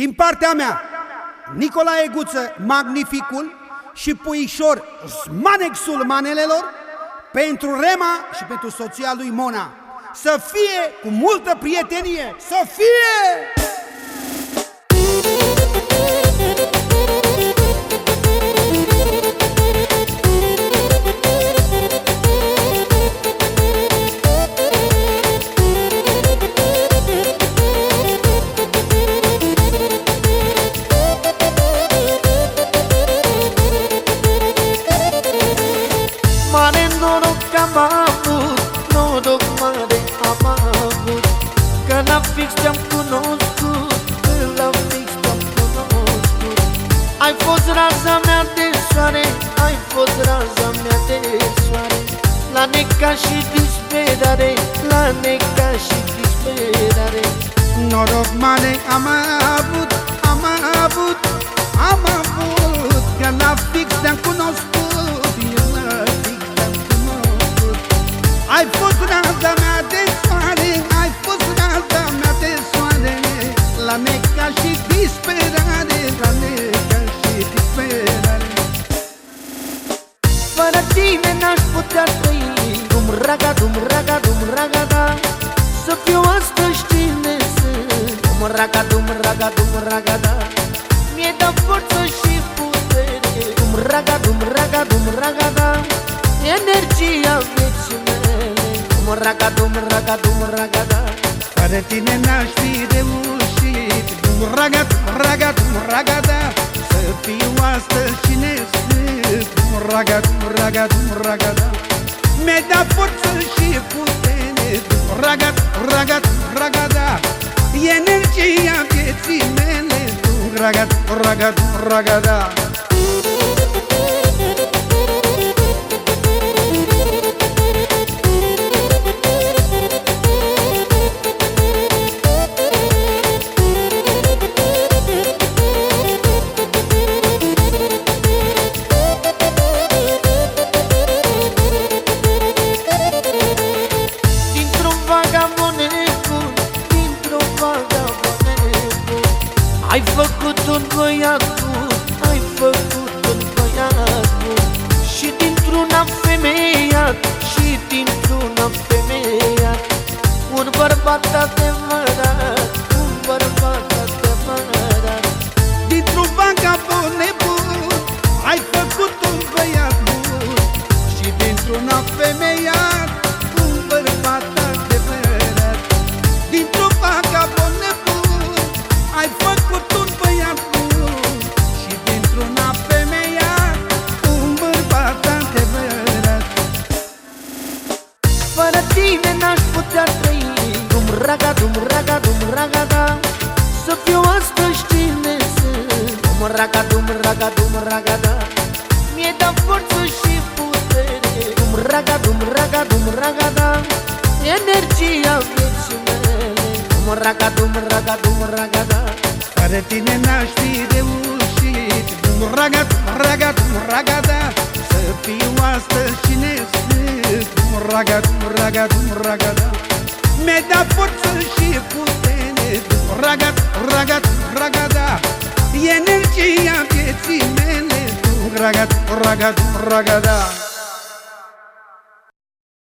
Din partea mea, Nicolae Guță, magnificul și puișor Smanexul manelelor, pentru Rema și pentru soția lui Mona. Să fie cu multă prietenie, să fie! Fix te-am cunoscut Când la fix te-am cunoscut Ai fost raza mea de soare Ai fost raza mea de soare La neca și disperare La neca și disperare Noroc mare am avut, am avut, am avut Că la fix te-am cunoscut Fără tine n-aș putea trăi Dum raga, dum raga, dum raga, da Să fiu astăzi cine sunt Dum raga, dum raga, dum raga, da Mi-e de forță și putere Dum raga, dum raga, dum raga, da Energia vieții mele Dum raga, dum raga, dum raga, da Fără tine n-aș fi reușit Ragat, ragat, ragada Să fiu astăzi cine sunt Ragat, ragat, ragada Mi-ai dat forță și putere. Ragat, ragat, ragada. Energia vieții mele. Ragat, ragat, ragada făcut un băiat bun, ai făcut un băiat bun Și dintr-una femeiat, și dintr-una femeiat. Un bărbat adevărat, n-aș putea trăi Dum raga, dum raga, dum raga, da Să fiu astăzi cine sunt Dum raga, dum raga, dum raga, da Mi-e dat forță și putere Dum raga, dum raga, dum raga, da Energia vieții mele Dum raga, dum raga, dum raga, da Fără tine n-aș fi reușit Dum raga, dum raga, dum raga, da Să fiu astăzi cine sunt raga, raga, raga, da Mi-ai dat forță și putere Raga, raga, raga, da Energia vieții mele. Raga, raga, raga, da